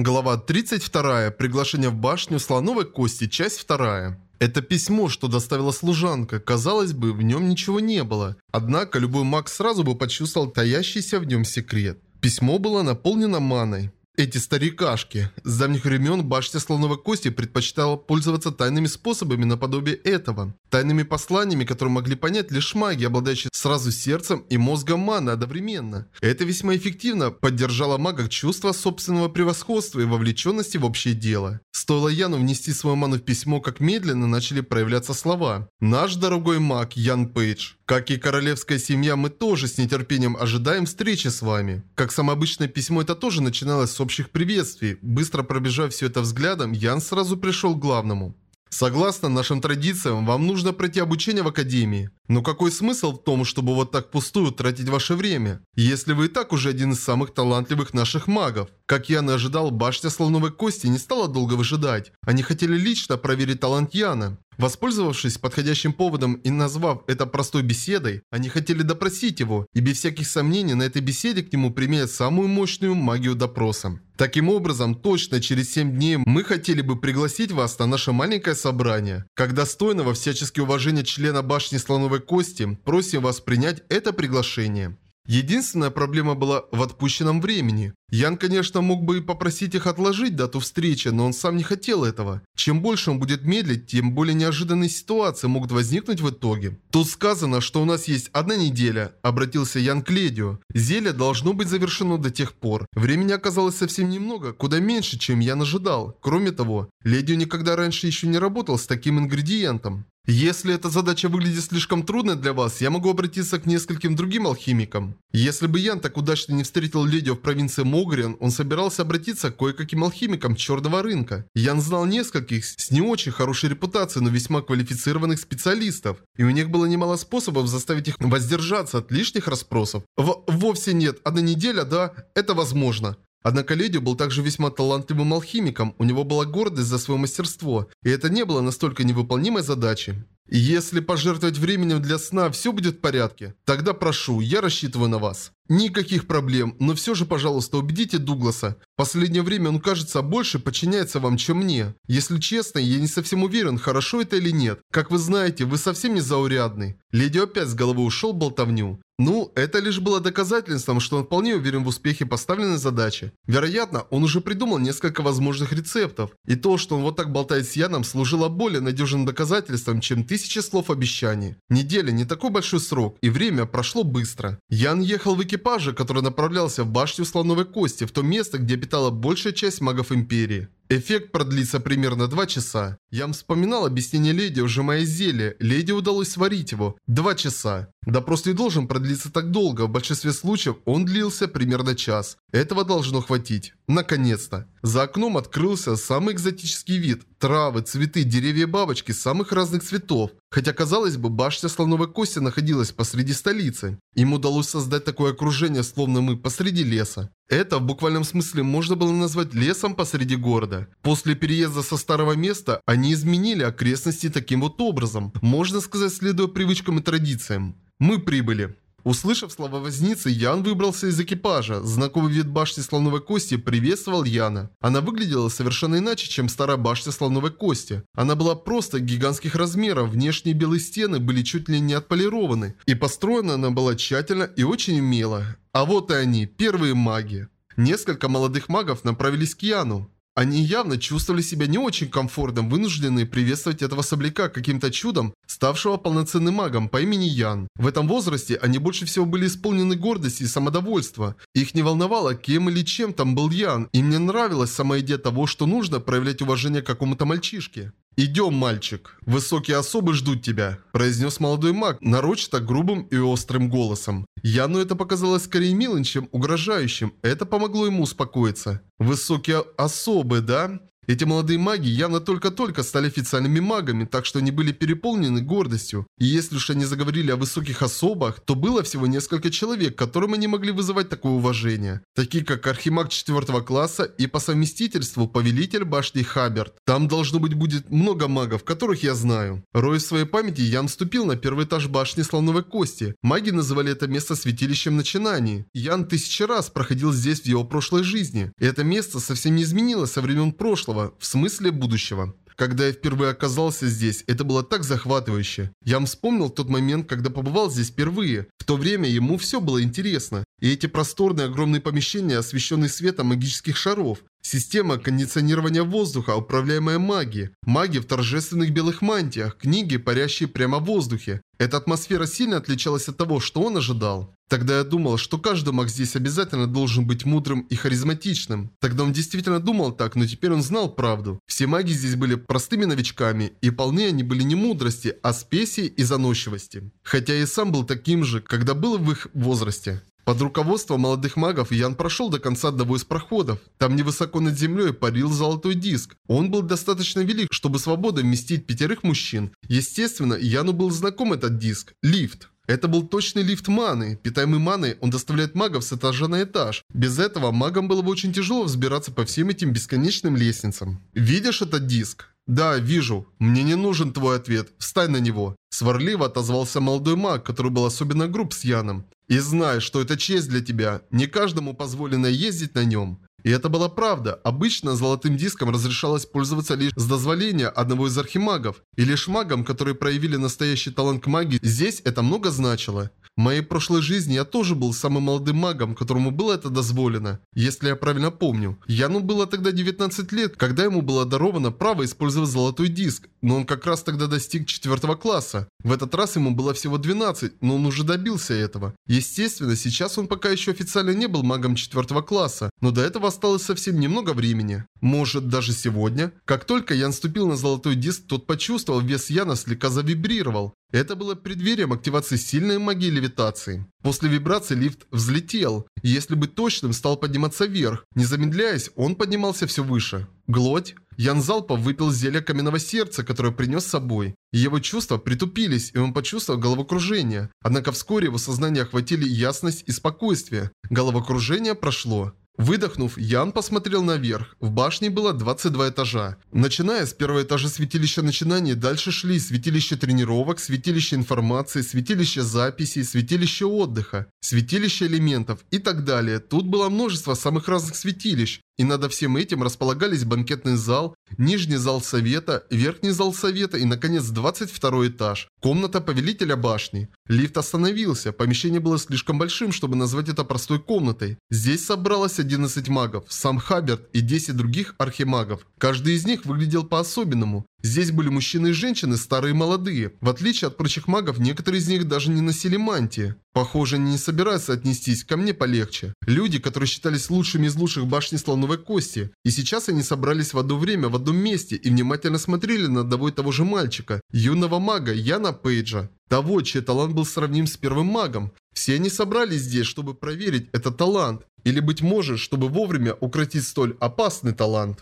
Глава 32. Приглашение в башню Слоновой Кости. Часть 2. Это письмо, что доставила служанка, казалось бы, в нем ничего не было. Однако любой маг сразу бы почувствовал таящийся в нем секрет. Письмо было наполнено маной. Эти старикашки. С давних времен башня слоновой кости предпочитала пользоваться тайными способами наподобие этого. Тайными посланиями, которые могли понять лишь маги, обладающие сразу сердцем и мозгом маны одновременно. Это весьма эффективно поддержало магах чувство собственного превосходства и вовлеченности в общее дело. Стоило Яну внести свою ману в письмо, как медленно начали проявляться слова. «Наш дорогой маг Ян Пейдж, как и королевская семья, мы тоже с нетерпением ожидаем встречи с вами». Как самообычное письмо, это тоже начиналось с общих приветствий. Быстро пробежав все это взглядом, Ян сразу пришел к главному. Согласно нашим традициям, вам нужно пройти обучение в академии. Но какой смысл в том, чтобы вот так пустую тратить ваше время, если вы и так уже один из самых талантливых наших магов? Как Ян и ожидал, башня слоновой кости не стала долго выжидать. Они хотели лично проверить талант Яна. Воспользовавшись подходящим поводом и назвав это простой беседой, они хотели допросить его, и без всяких сомнений на этой беседе к нему применят самую мощную магию допроса. Таким образом, точно через 7 дней мы хотели бы пригласить вас на наше маленькое собрание. Как достойного всячески уважения члена башни Слоновой Кости, просим вас принять это приглашение. Единственная проблема была в отпущенном времени. Ян, конечно, мог бы и попросить их отложить дату встречи, но он сам не хотел этого. Чем больше он будет медлить, тем более неожиданные ситуации могут возникнуть в итоге. Тут сказано, что у нас есть одна неделя, обратился Ян к Ледио. Зелье должно быть завершено до тех пор. Времени оказалось совсем немного, куда меньше, чем я ожидал. Кроме того, Ледио никогда раньше еще не работал с таким ингредиентом. Если эта задача выглядит слишком трудной для вас, я могу обратиться к нескольким другим алхимикам. Если бы Ян так удачно не встретил Ледио в провинции Могриан, он собирался обратиться к кое-каким алхимикам черного рынка. Ян знал нескольких с не очень хорошей репутацией, но весьма квалифицированных специалистов. И у них было немало способов заставить их воздержаться от лишних расспросов. В вовсе нет, одна неделя, да, это возможно. Однако Ледио был также весьма талантливым алхимиком, у него была гордость за свое мастерство, и это не было настолько невыполнимой задачей. Если пожертвовать временем для сна, все будет в порядке. Тогда прошу, я рассчитываю на вас. Никаких проблем, но все же, пожалуйста, убедите Дугласа. Последнее время он, кажется, больше подчиняется вам, чем мне. Если честно, я не совсем уверен, хорошо это или нет. Как вы знаете, вы совсем не заурядный. Леди опять с головы ушел болтовню. Ну, это лишь было доказательством, что он вполне уверен в успехе поставленной задачи. Вероятно, он уже придумал несколько возможных рецептов. И то, что он вот так болтает с Яном, служило более надежным доказательством, чем тысячи слов обещаний. Неделя не такой большой срок, и время прошло быстро. Ян ехал в экипаже, который направлялся в башню Слоновой Кости, в то место, где обитала большая часть магов Империи. Эффект продлится примерно 2 часа. Я вспоминал объяснение леди, ужимая зелье. Леди удалось сварить его. 2 часа. Допрос не должен продлиться так долго. В большинстве случаев он длился примерно час. Этого должно хватить. Наконец-то. За окном открылся самый экзотический вид. Травы, цветы, деревья бабочки самых разных цветов. Хотя, казалось бы, башня слоновой кости находилась посреди столицы. Им удалось создать такое окружение, словно мы посреди леса. Это в буквальном смысле можно было назвать лесом посреди города. После переезда со старого места они изменили окрестности таким вот образом. Можно сказать, следуя привычкам и традициям. Мы прибыли. Услышав слова возницы, Ян выбрался из экипажа. Знакомый вид башни слоновой кости приветствовал Яна. Она выглядела совершенно иначе, чем старая башня слоновой кости. Она была просто гигантских размеров, внешние белые стены были чуть ли не отполированы. И построена она была тщательно и очень умело. А вот и они, первые маги. Несколько молодых магов направились к Яну. Они явно чувствовали себя не очень комфортно, вынужденные приветствовать этого собляка каким-то чудом, ставшего полноценным магом по имени Ян. В этом возрасте они больше всего были исполнены гордости и самодовольства. Их не волновало, кем или чем там был Ян, им не нравилась сама идея того, что нужно проявлять уважение к какому-то мальчишке. «Идем, мальчик. Высокие особы ждут тебя», – произнес молодой маг, нарочито грубым и острым голосом. Яну это показалось скорее милым, чем угрожающим. Это помогло ему успокоиться. «Высокие особы, да?» Эти молодые маги явно только-только стали официальными магами, так что они были переполнены гордостью. И если уж они заговорили о высоких особах, то было всего несколько человек, которым они могли вызывать такое уважение. Такие как Архимаг 4 класса и по совместительству Повелитель башни Хаберт. Там должно быть будет много магов, которых я знаю. Роя в своей памяти, Ян вступил на первый этаж башни Слоновой Кости. Маги называли это место святилищем начинаний. Ян тысячи раз проходил здесь в его прошлой жизни. И это место совсем не изменилось со времен прошлого, в смысле будущего. Когда я впервые оказался здесь, это было так захватывающе. Я вспомнил тот момент, когда побывал здесь впервые. В то время ему все было интересно. И эти просторные огромные помещения, освещенные светом магических шаров. Система кондиционирования воздуха, управляемая магией. Маги в торжественных белых мантиях, книги, парящие прямо в воздухе. Эта атмосфера сильно отличалась от того, что он ожидал. Тогда я думал, что каждый маг здесь обязательно должен быть мудрым и харизматичным. Тогда он действительно думал так, но теперь он знал правду. Все маги здесь были простыми новичками, и полны они были не мудрости, а спеси и заносчивости. Хотя и сам был таким же, когда был в их возрасте. Под руководством молодых магов Ян прошел до конца одного из проходов. Там невысоко над землей парил золотой диск. Он был достаточно велик, чтобы свободно вместить пятерых мужчин. Естественно, Яну был знаком этот диск – лифт. Это был точный лифт маны. Питаемый маной, он доставляет магов с этажа на этаж. Без этого магам было бы очень тяжело взбираться по всем этим бесконечным лестницам. Видишь этот диск? «Да, вижу. Мне не нужен твой ответ. Встань на него». Сварливо отозвался молодой маг, который был особенно груб с Яном. «И знай, что это честь для тебя. Не каждому позволено ездить на нем». И это была правда. Обычно золотым диском разрешалось пользоваться лишь с дозволения одного из архимагов. И лишь магам, которые проявили настоящий талант к магии, здесь это много значило. В моей прошлой жизни я тоже был самым молодым магом, которому было это дозволено, если я правильно помню. Яну было тогда 19 лет, когда ему было даровано право использовать золотой диск, но он как раз тогда достиг 4 класса. В этот раз ему было всего 12, но он уже добился этого. Естественно, сейчас он пока еще официально не был магом 4 класса, но до этого осталось совсем немного времени. Может, даже сегодня? Как только Ян ступил на золотой диск, тот почувствовал, вес Яна слегка завибрировал. Это было преддверием активации сильной магии левитации. После вибрации лифт взлетел, и если быть точным, стал подниматься вверх. Не замедляясь, он поднимался все выше. Глоть. Ян Залпов выпил зелье каменного сердца, которое принес с собой. Его чувства притупились, и он почувствовал головокружение. Однако вскоре его сознание охватили ясность и спокойствие. Головокружение прошло. Выдохнув, Ян посмотрел наверх. В башне было 22 этажа. Начиная с первого этажа святилища начинаний, дальше шли святилище тренировок, святилище информации, святилище записей, святилище отдыха, святилище элементов и так далее. Тут было множество самых разных святилищ. И над всем этим располагались банкетный зал, нижний зал совета, верхний зал совета и, наконец, 22 этаж. Комната повелителя башни. Лифт остановился, помещение было слишком большим, чтобы назвать это простой комнатой. Здесь собралось 11 магов, сам Хаберт и 10 других архимагов. Каждый из них выглядел по-особенному. Здесь были мужчины и женщины, старые и молодые. В отличие от прочих магов, некоторые из них даже не носили мантии. Похоже, они не собираются отнестись ко мне полегче. Люди, которые считались лучшими из лучших башни слоновой кости. И сейчас они собрались в одно время в одном месте и внимательно смотрели на одного и того же мальчика, юного мага Яна Пейджа. Того, чей талант был сравним с первым магом. Все они собрались здесь, чтобы проверить этот талант. Или, быть может, чтобы вовремя укротить столь опасный талант.